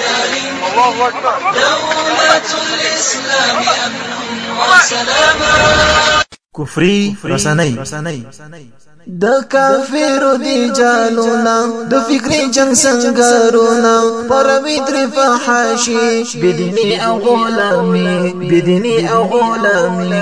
الله اکبر دولت الاسلام امن وسلام کفری رسنۍ د کافرو دی جالونا د فکری جنگ سنگارونا پروی تر فحاشی بدینی او غلامی بدینی او غلامی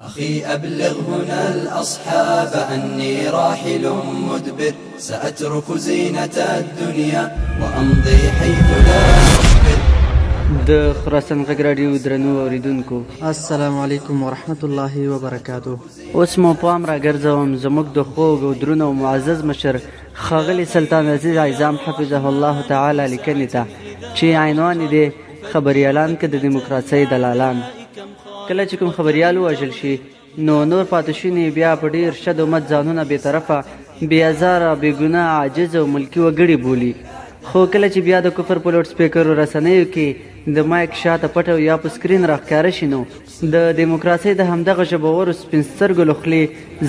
أخي أبلغ هنا الأصحاب أني راحل مدبر سأترك زينة الدنيا وأمضي حيث لا أخبر د خراسان غږ رادیو درنو اوریدونکو السلام علیکم ورحمت الله وبرکاتو اوس مو پام را ګرځوم زموږ د خوږ او درون او معزز مشر خاغلی سلطان عزیز عزام حفظه الله تعالی لیکنې ته چې عنوان دی خبریالان که د دیموکراسۍ دلالان کله چې کوم خبریال ووژل شي نو نور پاتې شوني بیا په ډیر شد و مد ځانونه بې طرفه بې ازاره بې ګناه عاجز او ملکي وګړي بولي خو کله چې بیا د کفر په لوډ سپیکرو رسنیو کې د مایک شاته پټ او یا په سکرین راښکاره شي نو د دیموکراسۍ د همدغه ژبورو سپین سترګو له خولې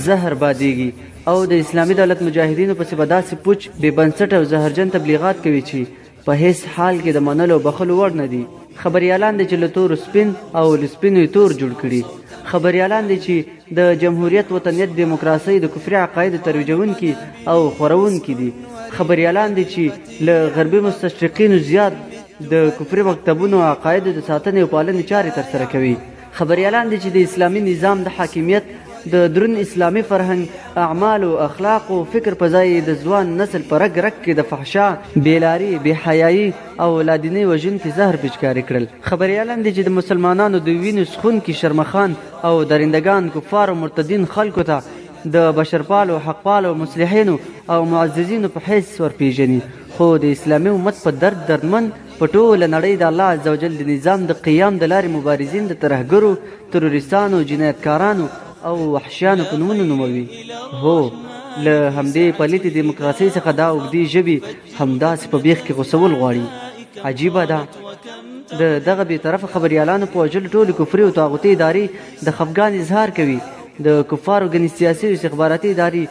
زهر بادیږي او د اسلامي دولت مجاهدینو پسې به داسې پوچ بې بنسټه او زهرجن تبلیغات کوي چې په هیڅ حال کې د منلو بخلو وړ نه دي خبريالان دي چې له تور سپین او لسپینې تور جوړ کړي خبريالان دي چې د جمهوریت وطنیت دیموکراسي د کفري عقاید ترویجونکي او خورونکي دي خبريالان دي چې له غربي مستشرقینو زیات د کفري مکتبونو عقایدو د ساتنې او پالنې چارې ترسره کوي خبریالان دي چې د اسلامي نظام د حاکمیت د درون اسلامي فرهنګ اعمال او اخلاق او فکر په ځای د ځوان نسل په رګ رګ کې د فحشا بیلاری بی حیايي او لادینې وژونکي زهر پچکاري کړل خبریالان دي چې د مسلمانانو د وینو څښونکي شرمخان او درندګان کفار او مرتدین خلکو ته د بشرپالو حقپالو مصلحینو او معززینو په حیث ورپیژني خو د اسلامي امت په درد دردمن په ټوله نړۍ د الله عز وجل د نظام د قیام د لارې مبارزین د ترهګرو، تروریستانو، جنایتکارانو او وحشیانو په نومونو نوموي. هو، له همدې پلیتې دیموکراسۍ څخه دا اوږدې ژبې همداسې په بیخ کې غوڅول غواړي. عجیبه ده د دغه بې طرفه خبریالانو په وژلو ټولې کفري او طاغوتي ادارې د خفګان اظهار کوي د کفارو ګنې سیاسي او استخباراتي ادارې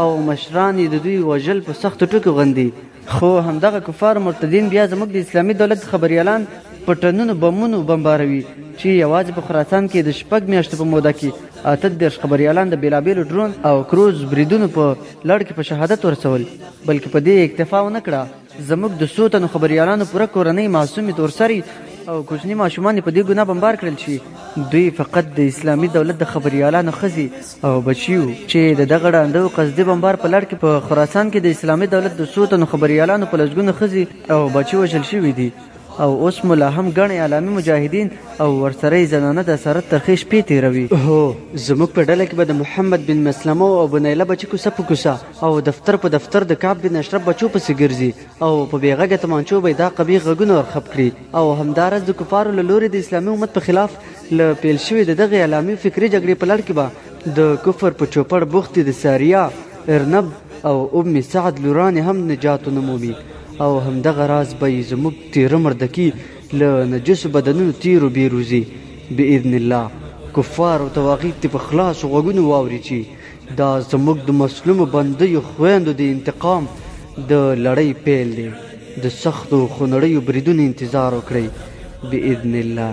او مشران یې د دوی وژل په سختو ټکو غندي خو همدغه کفار مرتدین بیا زموږ د اسلامي دولت خبریالان په ټنونو بمونو بمباروي چې یوازې په خراسان کې د شپږ میاشتو په موده کې اته دېرش خبریالان د بېلابېلو ډرون او کروز بریدونو په لړ کې په شهادت ورسول بلکې په دې اکتفا ونه کړه زموږ د څو تنو خبریالانو پوره کورنۍ معصومې تورسري او کوچني ماشومان په دې ګناه بمبار کړل شي دوی فقط د اسلامي دولت د خبریالانو ښځې او بچیو چې د دغه ړانده او قصدي بمبار په لړ کې په خراسان کې د اسلامي دولت د څو تنو خبریالانو په لسګونو ښځې او بچي وژل شوي دي او اوس مو لا هم ګڼې علامي مجاهدین او ورسره یې زنانه د اسارت ترخې شپې تېروي هو زموږ په ډله کې به د محمد بن مسلمو او بنیله بچي کوسه په کوسه او دفتر په دفتر د کعب بن اشرف بچو پسې ګرځي او په بېغږه تمانچو به یې دا قبیح غږونه ورخپ کړي او همداراز د کفارو له لورې د اسلامي امت په خلاف له پیل شوې د دغې علامي فکري جګړې په لړ کې به د کفر په چوپړ بوختې د ساریا ارنب او ام سعد لورانې هم نجات ونه مومي او همدغه راز به یې زموږ تیره مردکي له نجسو بدنونو تیرو بیروزي باذن الله کفار او تواغیت دې په خلاصو غوږونو واوري چې دا زموږ د مظلومو بندیو خویندو د انتقام د لړۍ پیل دی د سختو خونړیو بریدونو انتظار وکړئ باذن الله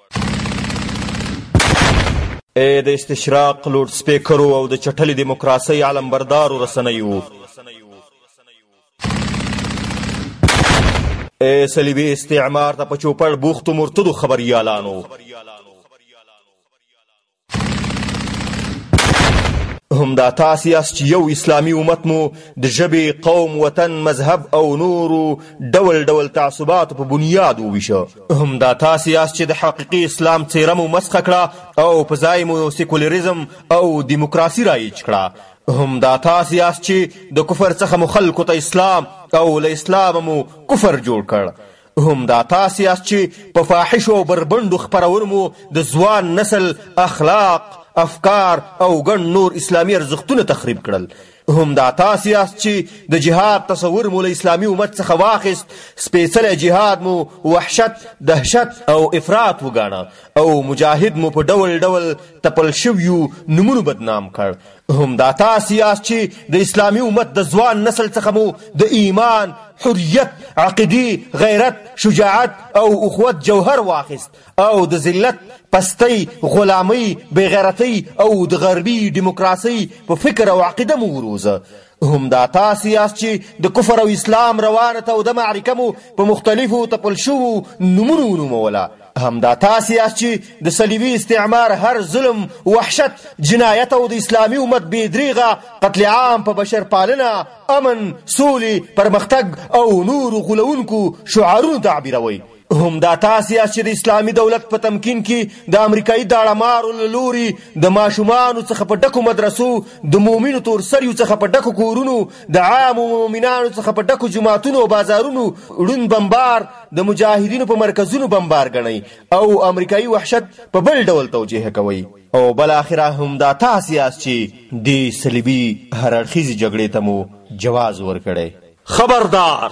اے د استشراق لوډ سپیکرو او د چټلې دیموکراسۍ علمبردارو رسنیو اے صلیبي استعمار ته په چوپړ بوختو مرتدو خبریالانو همدا تاسو یاست چې یو اسلامي امت مو د ژبې قوم وطن مذهب او نورو ډول ډول تعصباتو په بنیاد وویشه همدا تاسو یاست چې د حقیقي اسلام څیره مو مسخه کړه او په ځای مو سیکولریزم او دیموکراسي رایج کړه همدا تاسو یاست چې د کفر څخه مو خلکو ته اسلام او له اسلامه مو کفر جوړ کړ همدا تاسو یاست چې په فاحشو او بربنډو خپرونو مو د ځوان نسل اخلاق افکار او ګڼ نور اسلامي ارزښتونه تخریب کړل همدا تاسو یاست چې د جهاد تصور مو له اسلامي امت څخه واخیست سپېڅلی جهاد مو وحشت دهشت او افراط وګاڼه او مجاهد مو په ډول ډول تپل شویو نومونو بدنام کړ همدا تاسو یاست چې د اسلامي امت د ځوان نسل څخه مو د ایمان حریت عقیدی غیرت شجاعت او اخوت جوهر واخیست او د ذلت پستی غلامی بغیرتی او د غربی دیموکراسی په فکر او عقیده مو وروزه همدا تاسو یاست چې د کفر او اسلام روانه توده معرکه مو په مختلفو تپل شوو نومونو ونوموله همدا تاسو یاست چې د صلیبي استعمار هر ظلم وحشت جنایت او د اسلامي امت بې دریغه قتل عام په بشر پالنه امن سولې پرمختګ او نورو غولونکو شعارونو تعبیروئ همدا تاسې یاست چې د اسلامي دولت په تمکین کې د امریکایي داړمارو له لوري د ماشومانو څخه په ډکو مدرسو د مومینو تورسریو څخه په ډکو کورونو د عامو مومنانو څخه په ډکو جوماتونو او بازارونو ړوند بمبار د مجاهدینو په مرکزونو بمبار ګڼئ او امریکایي وحشت په بل ډول توجیه کوئ او بالاخره همدا تاسې یاست چې دې صلیبي هر اړخیزې جګړې ته مو جواز ورکړی خبردار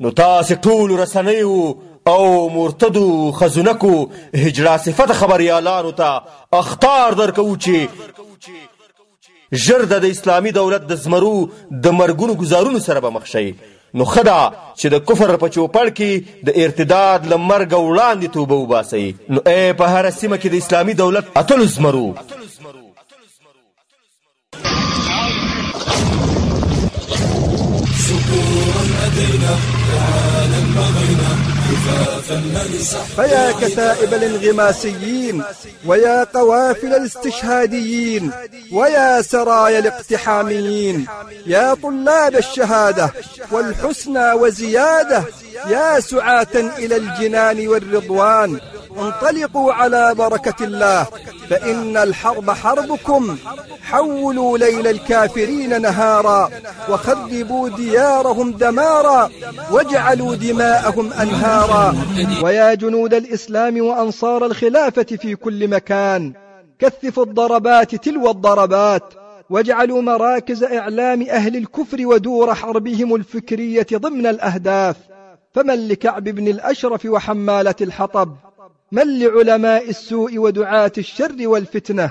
نو تاسې ټولو رسنیو او مرتدو خزونکو هجړا صفت خبریالانو ته اختار درکوو چې ژر د اسلامي دولت د زمرو د مرګونو ګزارونو سره به مخ شئ نو ښه ده چې د کفر په چوپړ کې د ارتداد له مرګه وړاندې توبه وباسئ نو ای په هره سیمه کې د اسلامي دولت اتلو زمرو سطورا أدينا تعالى المغينا فيا كتائب الانغماسيين ويا قوافل الاستشهاديين ويا سرايا الاقتحاميين يا طلاب الشهادة والحسنى وزيادة يا سعاة إلى الجنان والرضوان انطلقوا على بركة الله فإن الحرب حربكم حولوا ليل الكافرين نهارا وخربوا ديارهم دمارا واجعلوا دماءهم أنهارا نارا ويا جنود الإسلام وأنصار الخلافة في كل مكان كثفوا الضربات تلو الضربات واجعلوا مراكز إعلام أهل الكفر ودور حربهم الفكرية ضمن الأهداف فمن لكعب بن الأشرف وحمالة الحطب من لعلماء السوء ودعاة الشر والفتنة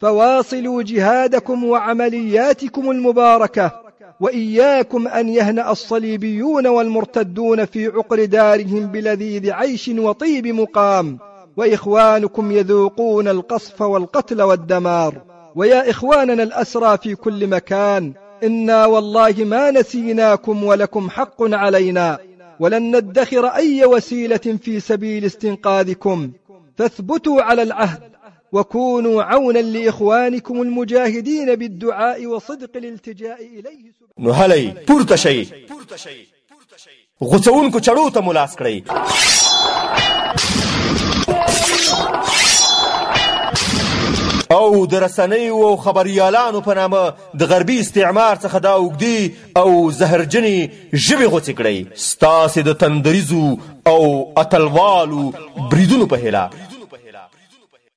فواصلوا جهادكم وعملياتكم المباركة وإياكم أن يهنأ الصليبيون والمرتدون في عقر دارهم بلذيذ عيش وطيب مقام وإخوانكم يذوقون القصف والقتل والدمار ويا إخواننا الأسرى في كل مكان إنا والله ما نسيناكم ولكم حق علينا ولن ندخر أي وسيلة في سبيل استنقاذكم فاثبتوا على العهد وكونوا عونا لإخوانكم المجاهدين بالدعاء وصدق الالتجاء إليه نو هلی پورته شئ غوڅوونکو چړو ته مو لاس کړئ او د رسنیو او خبریالانو په نامه د غربي استعمار څخه دا اوږدې او زهرجنې ژبې غوڅې کړئ ستاسې د تندریزو او اتلوالو بریدونو په هیله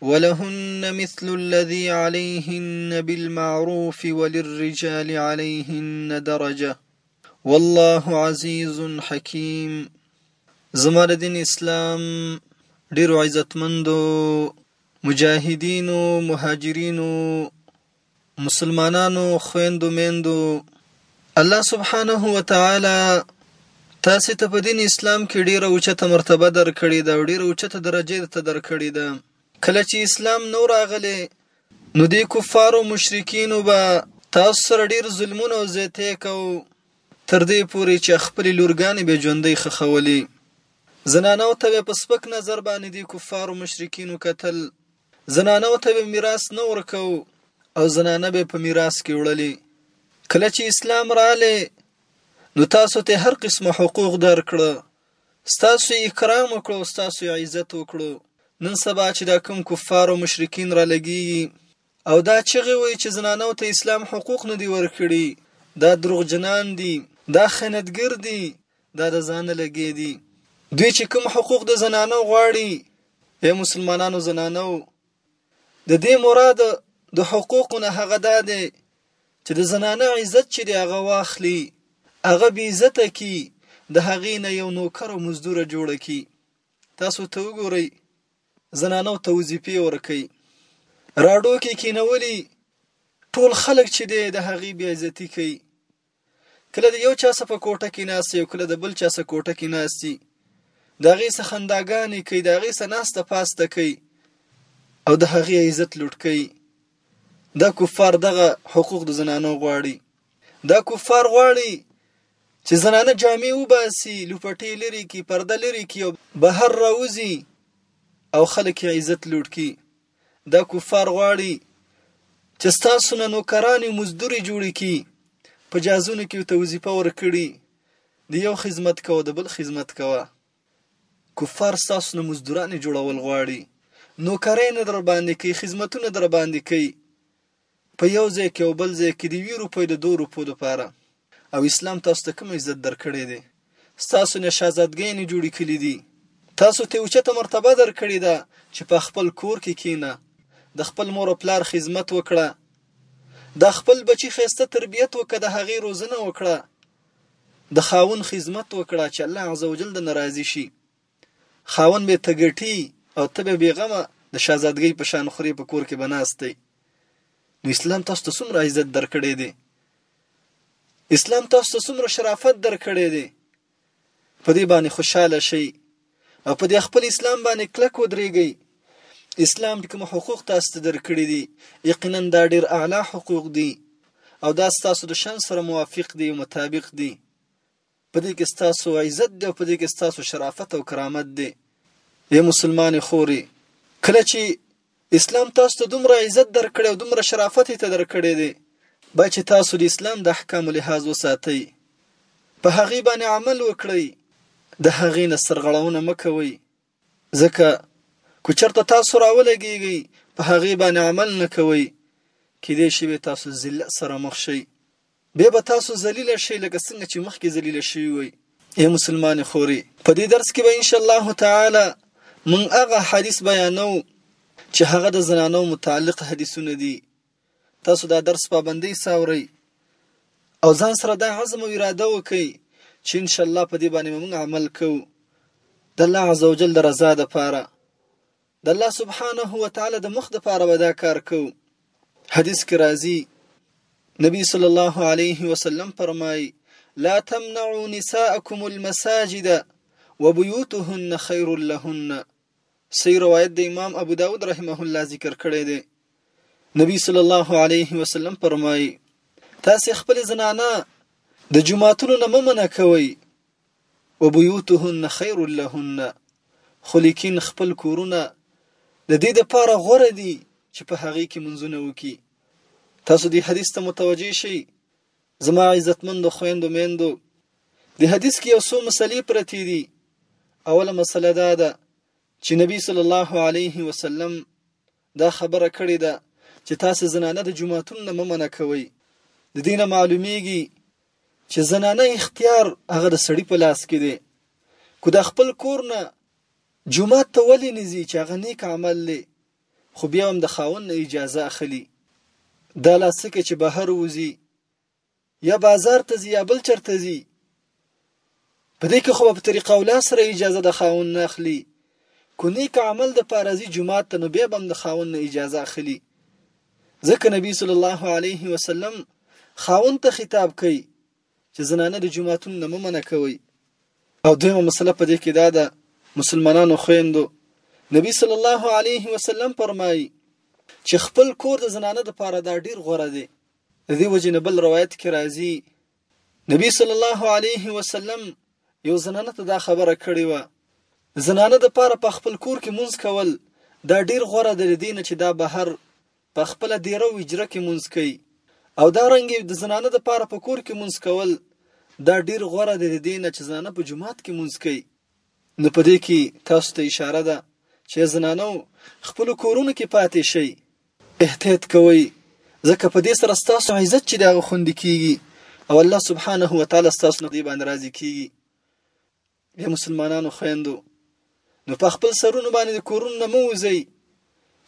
ولهن مثل الذي عليهن بالمعروف وللرجال عليهن درجة والله عزيز حكيم زما د دین اسلام ډیرو عزتمندو مجاهدینو مهاجرینو مسلمانانو خويندو ميندو الله سبحانه وتعالى تاسو ته په دین اسلام کې ډیره اوچته مرتبه درکړې ده او ډیره اوچته درجه ته درکړې ده کله چې اسلام نو راغلی نو د کفارو مشرکینو به تاسو سره ډیر ظلمونه او زیاتی کو تر دې پورې چې خپل لورګانې به ژوندۍ خخولي زنانو ته په سپک نظر باندې د کفارو مشرکینو قتل زنانو ته به میراث نه ورکو او زنانه به په میراث کې وړلې کله چې اسلام رااله نو تاسو ته هر قسمه حقوق درکړه ستاسو اکرام وکړو ستاسو عزت وکړو نن سبا چې دا کوم کفار او مشرکین را لګي او دا چغه وي چې زنانو ته اسلام حقوق نه دی ورکړي دا دروغجنان دي دا خیانتګر دي دا د ځانه لګې دي دوی چې کوم حقوق د زنانو غواړي اے مسلمانانو زنانو د دې مراد د حقوق نه هغه دا دی چې د زنانه عزت چې دی هغه واخلي هغه بې عزت کی د هغې نه یو نوکر او مزدور جوړ کی تاسو ته وګورئ زنانو ته وظیفې ورکي راډو کې کینولي ټول خلک چې دی د هغې بې عزتي کوي کله د یو چا سره په کوټه کې ناست یو کله د بل چا سره کوټه کې ناست د هغې څخه خنداګانې کوي د هغې څخه ناسته پاسته کوي او د هغې عزت لوټ کوي دا کفار دغه حقوق د زنانو غواړي دا کفار غواړي چې زنانه جامې وباسي لوپټې لري کې پرده لري کې او بهر راوځي او خلک عزت لوټ کوي دا کفار غواړي چې ستاسو نه نوکرانې مزدوري جوړې کړي په جازونو کې ورته وظیفه ورکړي د یو خدمت کوه د بل خدمت کوه کفار ستاسو نه مزدورانې جوړول غواړي نوکرۍ نه در باندې کوي خدمتونه در باندې کوي په یو ځای کې او بل ځای کې د یوی روپۍ د دوه روپو لپاره او اسلام تاسو ته کوم عزت درکړی دی ستاسو نه شهزادګۍ نه جوړې کړي دي تاسو ته اوچته مرتبه درکړې ده چې په خپل کور کې کینه د خپل مور او پلار خدمت وکړه د خپل بچی خسته تربیت وکړه د هغې روزنه وکړه د خاون خدمت وکړه چې الله عزوجل د ناراضي شي خاوند به ته ګټي او ته به بې غمه د شهزادګۍ په شان خورې په کور کې به ناست دی نو اسلام تاسو ته څومره عزت درکړی دی اسلام تاسو ته څومره شرافت درکړی دی په دې باندې خوشاله شئ او په دې خپل اسلام باندې کلک ودرېږئ اسلام کوم حقوق تاسو ته درکړي دي یقینا دا ډیر اعلی حقوق دي او دا تاسو د شان سره موافق دي او مطابق دي په دې کې ستاسو عزت دی او په دې کې ستاسو شرافت او کرامت دی ای مسلمان خوري کله چې اسلام تاسو ته دومره عزت درکړي او دومره شرافت ته درکړي دي با چې تاسو د اسلام د احکام لحاظ وساتئ په هغه باندې عمل وکړئ د هغې نه سرغړونه مکوئ ځکه که چرته تاسو راولګیږئ په هغې باندې عمل نه کوئ کیدای شي به تاسو ذلت سره مخ شئ به به تاسو ذلیل شئ لکه څنګه چې مخکې ذلیل شوي وئ ای مسلمان خوري په دې درس کې به ان شاء الله تعالی مونږ هغه حدیث بیانو چې هغه د زنانو متعلق حدیثونه دي تاسو دا درس پابندۍ سره اورئ او ځان سره دا عزم او اراده وکړئ چې ان شاء الله په دې باندې موږ عمل کوو د الله عزوجل د رضا لپاره د الله سبحانه و تعالی د مخ لپاره به دا کار کوو حدیث کې راځي نبی صلی الله علیه وسلم فرمایي لا تمنعوا نساءكم المساجد وبيوتهن خير لهن صحیح روایت د امام ابو داود رحمه الله ذکر کړی دی نبی صلی الله علیه وسلم فرمایي تاسو خپل زنانه د جمعاتونو نه ممنه کوئ وبيوتهن خير لهن خو لیکن خپل کورونه د دې د پاره غوره دي چې په هغه کې منځونه وکي تاسو دې حدیث ته متوجه شئ زما عزتمندو خويندو ميندو د حدیث کې یو څو مسلې پرتې دي اوله مسله دا ده چې نبی صلی الله علیه وسلم دا خبره کړې ده چې تاسو زنانه د جمعهتون نه ممنه کوي د دینه معلومیږي چې زنانه اختیار هغه د سړی په لاس کې دی کو د خپل کور نه جمعه ته ولې نزي چې هغه نیک عمل لې خو بیا هم د خاوند نه اجازه اخلي دا لا څه کې چې بهر ووځي یا بازار ته ځي یا بل چرته ځي په دې کې خو په طریقه اولا سره اجازه د خاوند نه اخلي کو نیک عمل د پارازي جمعات ته نو بیا هم د خاوند نه اجازه اخلي ځکه نبی صلی الله علیه وسلم خاوند ته خطاب کوي چې زنانه د جوماتونو نه مه منع کوئ او دویمه مسله په دې کې دا ده مسلمانانو خويندو نبی صلی الله علیه وسلم فرمایي چې خپل کور د زنانه د پاره دا ډیر غوره دی د دې وجې نه بل روایت کې راځي نبی صلی الله علیه وسلم یو زنانه ته دا خبره کړې وه زنانه د پاره په خپل کور کې مونږ کول دا ډیر غوره دی دینه چې دا بهر په خپله دېره او اجره کې مونځ کوي او دا رنګ یې د زنانه د پاره په کور کې مونځ کول دا ډیر غوره دی د دې نه چې زنانه په جماعت کې مونځ کوي نو په دې کې تاسو ته اشاره ده چې زنانو خپل کورونو کې پاتې شي احتیاط کوئ ځکه په دې سره ستاسو عزت چې دغه خوندې کیږي او الله سبحانه و تعالی ستاسو نه دی باندې راضي کیږي ای مسلمانانو خویندو نو په خپل سرونو باندې د کورونو نه مه وځئ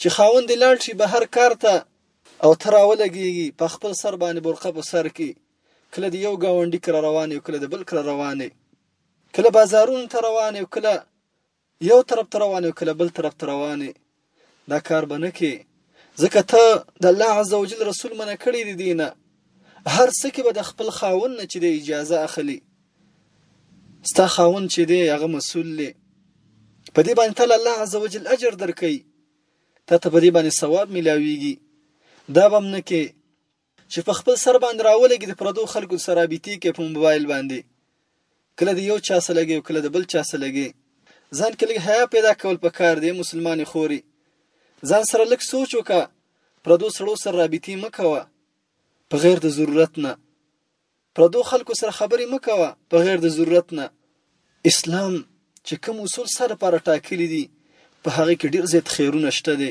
چې خاوند دې لاړ شي بهر کار ته او ته راولګېږي په خپل سر باندې برقه په سر کې کله د یو ګاونډي کره روان یو کله د بل کره روان کله بازارونو ته روان یو کله یو طرف ته روان یو کله بل طرف ته روان دا کار به نه کې ځکه ته د الله عز وجل رسول منه کړی دی دینه هر څه کې به د خپل خاون نه چې د اجازه اخلي ستا خاون چې دی هغه مسول دی په دې باندې تعالی الله عزوجل اجر درکې ته ته په دې باندې ثواب ملاويږي دا بم نه کې چې په خپل سر باندې راولګي د پردو خلکو سره رابطې کې په موبایل باندې کله د یو چا سره لګي او کله د بل چا سره لګي ځان کې لږ حیا پیدا کول پکار دی مسلمانې خوري ځان سره لږ سوچ وکړه پردو سړو سره رابطې مه کوه په غیر د ضرورت نه پردو خلکو سره خبرې مه کوه په غیر د ضرورت نه اسلام چې کوم اصول سره لپاره ټاکلي دي په هغه کې ډیر زیات خیرونه شته دي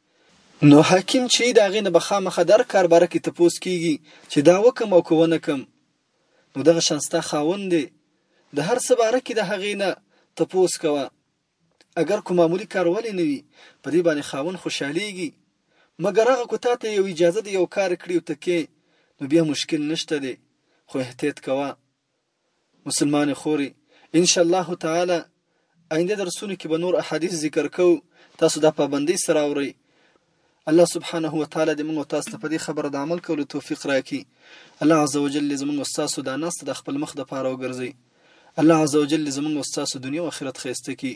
نو حاکم چي د هغه نه به خامخا د هر کار باره کي تپوس کيږي چي دا وکم او که ونه کم نو دغه شان ستا خاوند دی د هر څه باره کي د هغه نه تپوس کوه اګر کو معمولي کار ولي نه وي په دې باندې خاوند خوشحاليږي مګر هغه کو تا ته يو اجازه د يو کار کړي او ته کې نو بيا مشکل نشته دی خو احتيط کوه مسلمان خوري ان شاء الله تعالی آینده درسونو کې به نور احادیث ذکر کو تاسو د پابندۍ سره اوري الله سبحانه و تعالی دې موږ تاسو ته په دې خبره د عمل کولو توفیق راکړي الله عز وجل دې زموږ استادو د ناست د خپل مخ د پاره وګرځي الله عز وجل دې زموږ استادو دنیا او آخرت خسته کړي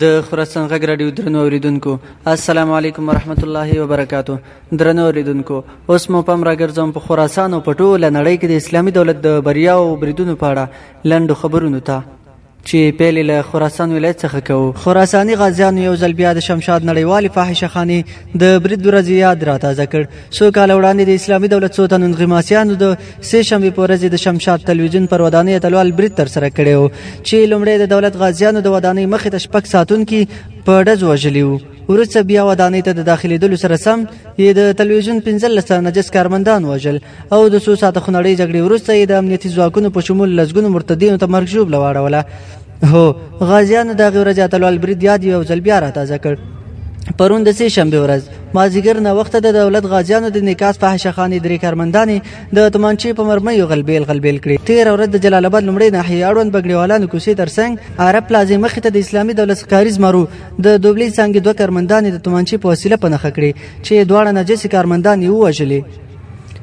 د خراسان غږ رادیو درنو اوریدونکو السلام علیکم ورحمت الله وبرکاتو درنو اوریدونکو اوس مو پام راګرځوم په خراسان او په ټوله نړۍ کې د اسلامي دولت د بریا او بریدونو په اړه لنډو خبرونو ته چې پیل له خراسان ولایت څخه کوو خراساني غازیانو یو ځل بیا د شمشاد نړیوالې فاحشه خانې د برید ورځې یاد را تازه کړ څو کاله وړاندې د اسلامي دولت څو تنو انغماسیانو د سه شنبه په ورځ د شمشاد تلویزیون پر ودانۍ اتلوال برید تر سره کړی و چې لومړی د دولت غازیانو د ودانۍ مخې ته شپږ ساتونکي په ډزو وژلي وو وروسته بیا ودانۍ ته د داخلېدلو سره سم یې د تلویزیون پنځلس تنه نجس کارمندان وژل او د څو ساعته خونړۍ جګړې وروسته یې د امنیتي ځواکونو په شمول لسګونو مرتدینو ته مرګ ژوبله واړوله هو غازیانو د هغې ورځې اتلوال برید یاد یو ځل بیا راتازه کړ پرون د سې شنبه ورځ مازیګر نه وخت د دولت غازیانو د نیکاس په حشخانې درې کارمندانې د تمانچې په مرمیو غلبیل غلبیل کړې تیر ورځ د جلال آباد لمړی ناحیه اړوند بګړیوالانو کوڅې ترڅنګ عرب پلازې مخې ته د اسلامي دولت ښکاري زمرو د دوبلې څنګه دوه کارمندانې د تمانچې په وسیله په نخښه کړې چې دواړه نجس کارمندان یې ووژلې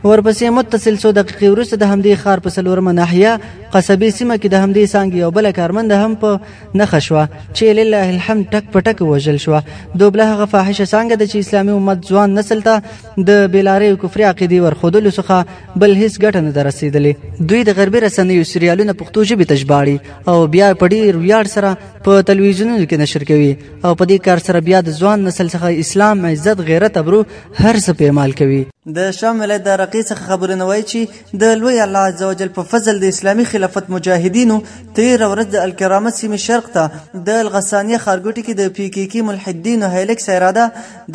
ورپسې متصل څو دقیقې وروسته د همدې ښار په څلورمه ناحیه قصبې سیمه کې د همدې څانګې یو بله کارمنده هم په نښه شوه چې لله الحمد ټک په ټک وژل شوه دوبله هغه فاحشه څانګه ده چې اسلامي امت ځوان نسل ته د بېلارې کفري عقیدې ورښودلو څخه بل هیڅ ګټه نه ده رسېدلې دوی د غربي رسنیو سریالونه پښتو ژبې ته ژباړي او بیا په ډېر ویاړ سره په تلویزیونونو کې نشر کوي او په دې کار سره بیا د ځوان نسل څخه اسلام عزت غیرت ابرو هر څه پیمال کوي د شام ولایت د رقی څخه خبرونه وایي چې د لوی الله عزوجل په فضل د اسلامي خلافت مجاهدینو تیر ورځ د الکرامه سیمې شرق ته د الغسانیه خارګوټي کې د پی کې کې ملحدینو هیلکس اراده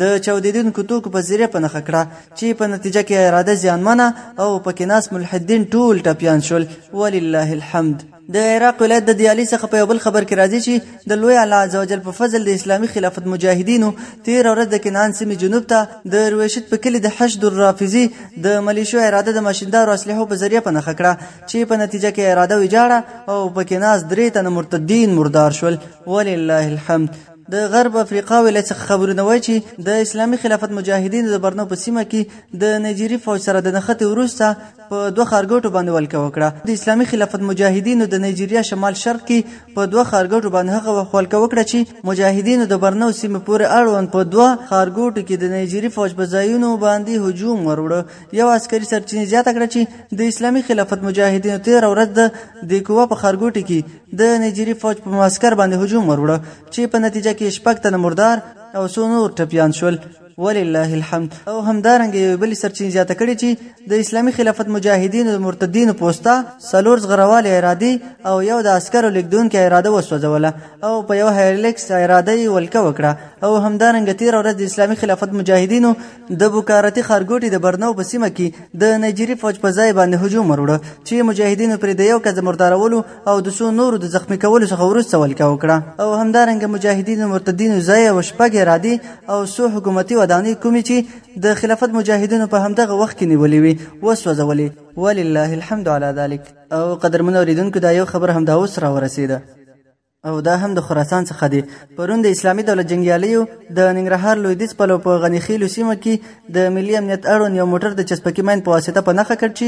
د چاودیدونکو توکو په ذریعه په نخښه کړه چې په نتیجه کې اراده زیانمنه او پکې ناس ملحدین ټول ټپیان شول ولله الحمد د عراق ولایت د دیالی څخه په یو بل خبر کې راځي چې د لوی الله عزوجل په فضل د اسلامي خلافت مجاهدینو تیر ورځ د کنعان سیمې جنوب ته د رویشت په کلی د حشد الرافضي د ملیشو اراده د ماشیندارو اسلحو په ذریعه په نخښه کړه چې په نتیجه کې اراده ویجاړه او په کې ناز درې تنه مرتدین مردار شول ولله الحمد د غرب افریقا ولایت څخه خبرونه وایي چې د اسلامي خلافت مجاهدینو د برنو په سیمه کې د نایجیري فوج سره د نښتې وروسته په دوه ښارګوټو باندې ولکه وکړه د اسلامي خلافت مجاهدینو د نایجیریا شمال شرق کې په دوه ښارګوټو باندې هغه وخت ولکه وکړه چې مجاهدینو د برنو سیمې پورې اړوند په دوه ښارګوټو کې د نایجیري فوج په ځایونو باندې هجوم وروړ یو عسکري سرچینې زیاته کړه چې د اسلامي خلافت مجاهدینو تیر ورځ د د کوه په ښارګوټي کې د نایجیري فوج په معسكر باندې هجوم وروړ چې په نتیجه کې شپږ تنه مردار او څو نور ټپیان شول ولله الحمد او همدارنګه یو بل سرچینې زیاته کړې چې د اسلامي خلافت مجاهدینو د مرتدینو پوستا سلور زغرواله ارادي او یو د عسکرو لیکدونکو اراده وسوځوله او په یو هایلیکس اراده یې ولکه وکړه او همدارنګه تیر ورځ د اسلامي خلافت مجاهدینو د بوکارتي خارګوټي د برنو په سیمه کې د نایجیري فوج په ځای باندې هجوم وروړ چې مجاهدینو پر د یو کز مردارولو او د څو نورو د زخمی کولو څخه وروسته ولکه وکړه او همدارنګه مجاهدین مرتدین ځای او شپږ ارادي او څو حکومتي ودانۍ کومې چې د خلافت مجاهدینو په همدغه وخت کې نیولې وي وسوځولې ولله الحمد علی ذلک او قدرمن اوریدونکو دا یو خبر همدا اوس را ورسېده او دا هم د خراسان څخه دی پرون د اسلامي دولت جنګیالیو د ننګرهار لویدیځ پلو په غنیخیلو سیمه کې د ملي امنیت اړوند یو موټر د چسپکي ماین په واسطه په نښه کړ چې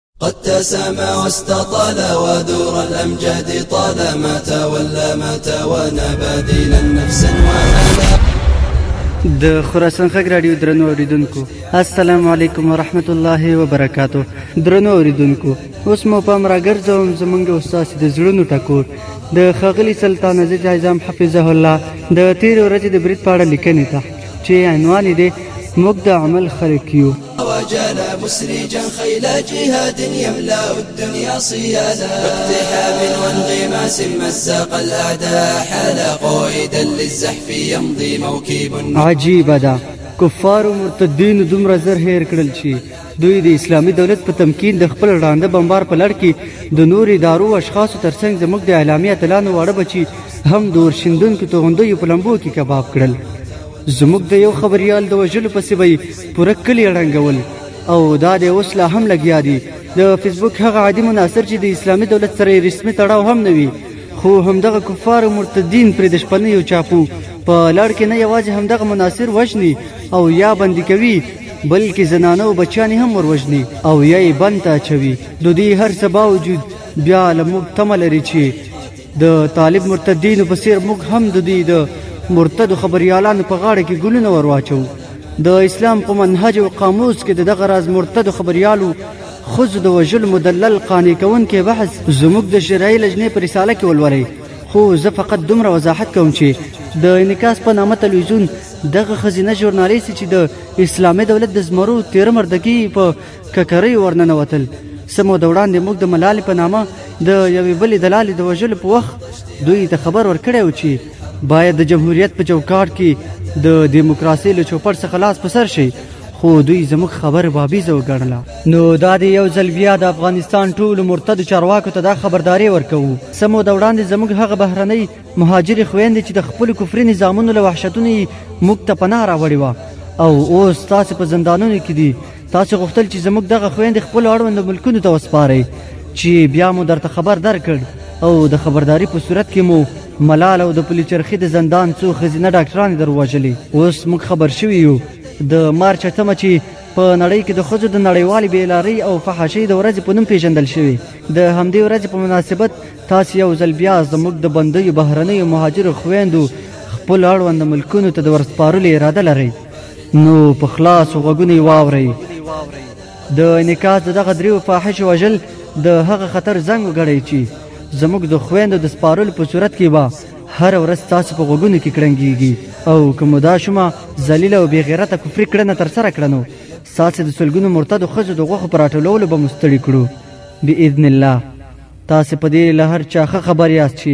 قد تسامع واستطال ودور الأمجاد طالما تولى ما تولى بديل النفس وهلا د خراسان خګ رادیو درنو اوریدونکو السلام علیکم ورحمت الله وبرکاتو درنو اوریدونکو اوس مو پام راګرځوم زمونږ استاد د زړونو ټکور د خغلی سلطان عزیز اعظم حفظه الله د تیر ورځې د برید پاړه لیکنې ته چې عنوان یې دی موږ د عمل خلک یو وجالا مسرجا خيل جهاد يملا الدنيا صيالا باقتحام وانغماس مزق الأعداء حال قائد للزحف يمضي موكب عجيبة دا کفار او مرتدین دومره زر هیر کړل شي دوی د اسلامي دولت په تمکین د خپل ړانده بمبار په لړ کې د نورو ادارو اشخاصو ترڅنګ زموږ د اعلامي اتلانو واړه بچي هم د ورشندونکو توغندیو په لمبو کې کباب کړل زموږ د یو خبریال د وژلو پسې به پوره کلی ړنګول او دا د اوس لا هم لګیا دي د فیسبوک هغه عادي مناصر چې د اسلامي دولت سره رسمي تړاو هم نه وي خو همدغه کفار او مرتدین پرې د شپنیو چاپو په لړ کې نه یوازې همدغه مناصر وژني او یا بندي کوي بلکې زنانه او بچیان هم وروژني او یا یې بند ته اچوي د دې هر څه باوجود بیا له موږ تمه لري چې د طالب مرتدینو په څیر موږ هم د دوی د مرتدو خبریالانو په غاړه کې ګلونه ور واچو د اسلام په منهج او قاموس کې د دغه راز مرتدو خبریالو خود د وژل مدلل قانع کوونکی بحث زموږ د شرعي لجنې په رساله کې ولولئ خو زه فقط دومره وضاحت کوم چې د انعکاس په نامه تلویزیون دغه خزینه ژورنالیست چې د اسلامي دولت د زمرو تیر مردګي په ککرۍ ورننوتل څه موده وړاندې موږ د ملالې په نامه د یوې بلې دلالې د وژلو په وخت دوی ته خبر ورکړی و چې باید د جمهوریت په چوکاټ کې د دیموکراسۍ له چوپړ څخه لاس په سر شي خو دوی زموږ خبره بابیزه وګڼله نو دا دی یو ځل بیا د افغانستان ټولو مرتدو چارواکو ته دا خبرداری ورکوو څه موده وړاندې زموږ هغه بهرنۍ مهاجرې خویندې چې د خپلو کفري نظامونو له وحشتونو یې موږ ته پناه راوړې وه او اوس تاسې په زندانونو کې دي تاسو غوښتل چې زموږ دغه خويندې خپل اړوند ملکونو ته وسپارئ چې بیا مو درته خبر درکړ او د خبرداري په صورت کې مو ملال او د پلیچرخي د زندان څو ښځینه ډاکټرانې دروژلې اوس موږ خبر شوي یو د مارچ اتمه چې په نړۍ کې د ښځو د نړیوالې بېلارۍ او فحاشۍ د ورځې په نوم پیژندل شوې د همدې ورځې په مناسبت تاسو یو ځل بیا زموږ د بندیو بهرنیو مهاجرو خویندو خپل اړوند ملکونو ته د ورسپارلو اراده لرئ نو په خلاصو غوږونو یې واورئ د انعکاس د دغه دریو فاحش وژل د هغه خطر زنګ وګړی چې زموږ د خويندو د سپارلو په صورت کې به هر ورځ تاسو په غوګونو کې کړنګيږي او کوم دا شومه ذلیل او بیغیرته کفري کړنه تر سره کړنو تاسو د سلګونو مرتدو خزو د غوخو پر اټولولو به مستړي کړو باذن الله تاسو په دې له هر چا خبر یاست چې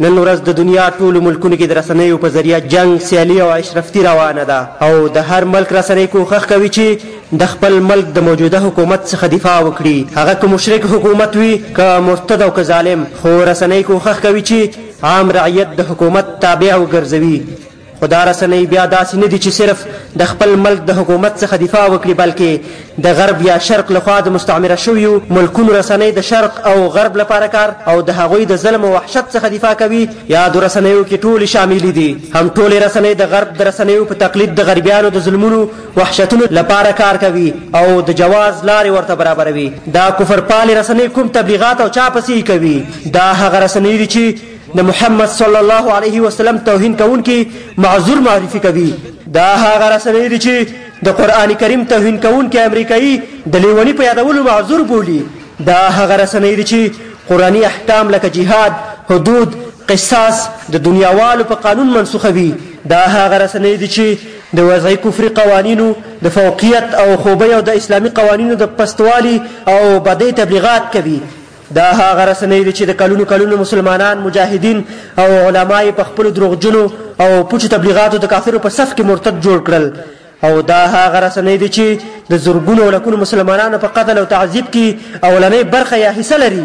نن ورځ د دنیا ټولو ملکونو کې د رسنیو په ذریعه جنګ، سیالي او عشرفتي روانه ده او د هر ملک رسنۍ کوښښ کوي چې د خپل ملک د موجوده حکومت څخه دفاع وکړي، هغه که مشرک حکومت وي، که مرتد او که ظالم، خو رسنۍ کوښښ کوي چې عام رعیت د حکومت تابع وګرځوي. خو دا رسنۍ بیا داسې نه دي چې صرف د خپل ملک د حکومت څخه دفاع وکړي بلکې د غرب یا شرق لخوا د مستعمره شویو ملکونو رسنۍ د شرق او غرب لپاره کار او د هغوی د ظلم او وحشت څخه دفاع کوي یادو رسنیو کې ټولې شاملې دي هم ټولې رسنۍ د غرب د رسنیو په تقلید د غربیانو د ظلمونو وحشتونو لپاره کار کوي او د جواز لارې ورته برابروي دا کفر پالې رسنۍ کوم تبلیغات او چا پسې کوي دا هغه رسنۍ دي چې د محمد صلی الله علیه وسلم توهین کوونکي معذور معرفي کوي دا هغه رسنۍ دي چې د قران کریم توهین کوونکي امریکایي د لیونی په یادولو معذور بولي دا هغه رسنۍ دي چې قرآني احکام لکه جهاد حدود قصاص د دنیاوالو په قانون منسوخوي دا هغه رسنۍ دي چې د وضعي کفري قوانینو د فوقیت او خوبۍ او د اسلامي قوانینو د پستوالي او بدۍ تبلیغات کوي دا هغه رسنۍ دي چې د کلونو کلونو مسلمانان مجاهدین او علما یې په خپلو دروغجنو او پوچو تبلیغاتو د کافرو په صف کې مرتد جوړ کړل او دا هغه رسنۍ دي چې د زرګونو او لکونو مسلمانانو په قتل او تعذیب کې اولنۍ برخه یا حصه لري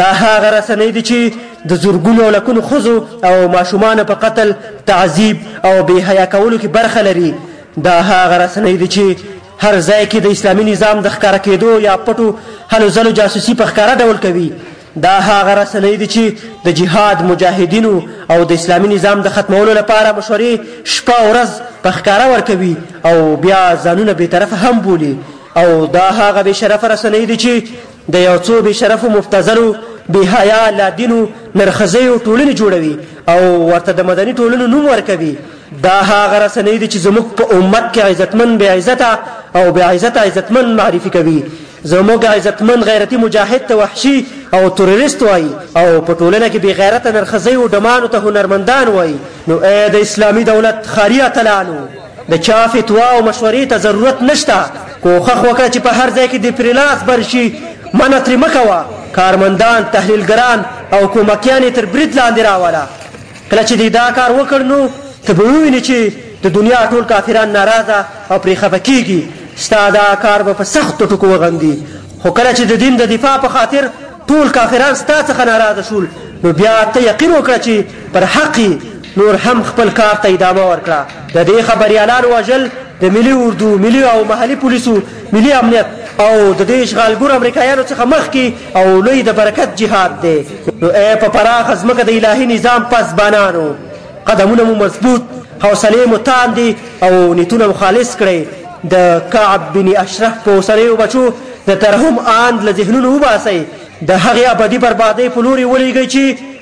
دا هغه رسنۍ دي چې د زرګونو او لکونو ښځو او ماشومانو په قتل تعذیب او بې حیا کولو کې برخه لري دا هغه رسنۍ دي چې هر ځای کې د اسلامي نظام د ښکاره کېدو یا پټو هلو ځلو جاسوسي په ښکاره ډول کوي دا هغه رسنۍ دي چې د جهاد مجاهدینو او د اسلامي نظام د ختمولو لپاره مشورې شپه او ورځ په ښکاره ورکوي او بیا ځانونه بېطرفه هم بولي او دا هغه بې شرفه رسنۍ دي چې د یو څو بې شرفو مبتزلو بې حیا لادینو نرخزیو ټولنې جوړوي او ورته د مدني ټولنو نوم ورکوي دا هغه رسنۍ دي چې زموږ په امت کې عزتمن بې عزته او بې عزته عزتمن معرفي کوي زموږ عزتمن غیرتي مجاهد ته وحشي او تروریست وایي او په ټولنه کې بې غیرته نرخزیو ډمانو ته هنرمندان وایي نو ای د اسلامي دولت ښاري اتلانو د چا فتوا او مشورې ته ضرورت نشته کوښښ وکړه چې په هر ځای کې د پرې لاس بر شي منع ترې مه کوه کارمندان تحلیلګران او کومکیان یې تر برید لاندې راوله کله چې دی دا کار وکړ نو ته به ووینې چې د دنیا ټول کافران ناراضه او پرې خفه کېږي، ستا دا کار به په سختو ټکو وغندي، خو کله چې د دین د دفاع په خاطر ټول کافران ستا څخه ناراضه شول نو بیا ته یقین وکړه چې پر حق یې، نور هم خپل کار ته ادامه ورکړه. د دې خبریالانو وژل د ملي اردو، ملي او محلي پولیسو، ملي امنیت او د دې اشغالګرو امریکایانو څخه مخکې، او لوی د برکت جهاد دی نو اے په پراخه ځمکه د الهي نظام پس بانانو قدمونه مو مضبوط حوصلې مو تاندې او نیتونه مو خالص کړئ د کعب بن اشرف په اوسنیو بچو د ترحم آند له ذهنونو وباسئ د هغې ابدي بربادۍ په لوري ولیږئ چې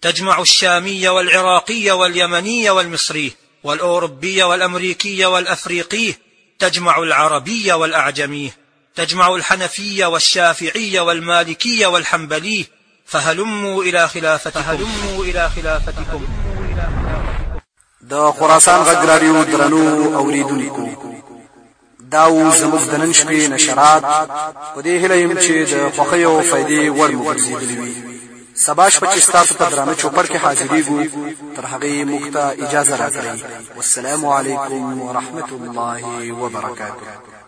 تجمع الشامي والعراقي واليمني والمصري والأوروبي والأمريكي والأفريقي تجمع العربي والأعجمي تجمع الحنفي والشافعي والمالكي والحنبلي فهلموا إلى خلافتكم فهلموا إلى خلافتكم د خراسان غږ راډیو درنو اوریدونکو دا و زموږ د نن شپې نشرات په دې هیله یم چې د خوښۍ او فایدې وړ مو ګرځېدلي وي سبا شپه چې ستاسو په درانه چوپړ کې حاضرېږو تر هغې موږ ته اجازه راکړئ والسلام علیکم ورحمت الله وبرکاته